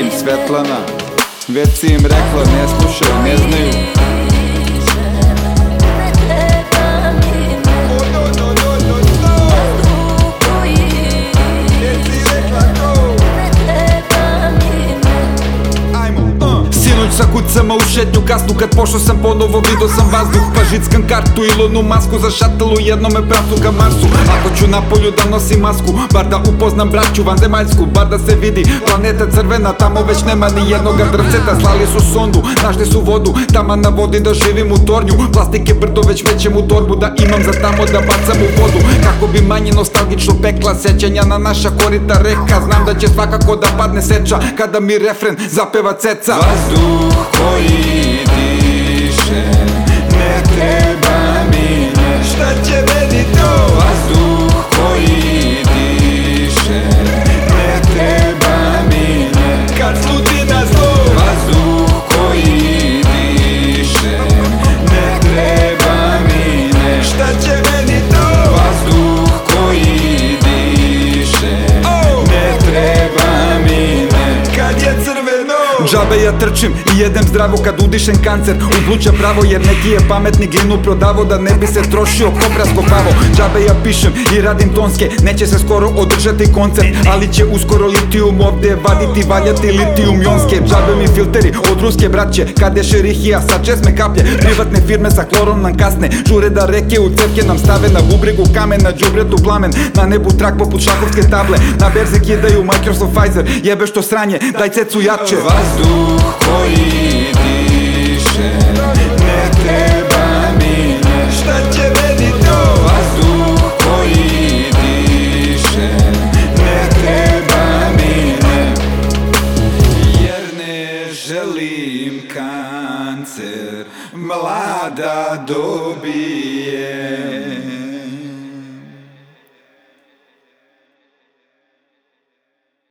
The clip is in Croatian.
im Svetlana Već si im rekla ne slušaju, ne znaju Sinoć sa kucama u šetnju kasnu. Kad pošao sam ponovo vidio sam vazduh Pa žickam kartu ilonu masku Za šatel u jednome pravcu ka Marsu. Ako ću na polju da nosim masku Bar da upoznam braću vanzemaljsku Bar da se vidi planeta crvena Tamo već nema ni jednoga drvceta. Slali su sondu, našli su vodu Tama na vodi da živim u tornju. Plastike brdo već većem u torbu Da imam za tamo da bacam u vodu. Kako bi manje nostalgično pekla Sećanja na naša korita reka. Znam da će svakako da padne seča Kada mi refren zapeva ceca. Vazduh koji diše Džabe ja trčim i jedem zdravo kad udišem kancer. U pluća pravo jer neki je pametni glinu prodavo Da ne bi se trošio ko praskopavo Džabe ja pišem i radim tonske Neće se skoro održati koncert Ali će uskoro litijum ovdje vaditi Valjati litijum jonske. Džabe mi filteri od ruske braće Kad je šerihija sa česme kaplje. Privatne firme sa klorom nam kasne Žure da reke u cerke nam stave Na bubregu kamen, na đubretu plamen. Na nebu trak poput šahovske table Na berze kidaju Microsoft Pfizer. Jebe što sranje, daj cecu jače Vazduh koji Ne treba mi ne Šta će meni to? Vazduh koji diše Ne treba mi Jer ne želim kancer Mlada dobije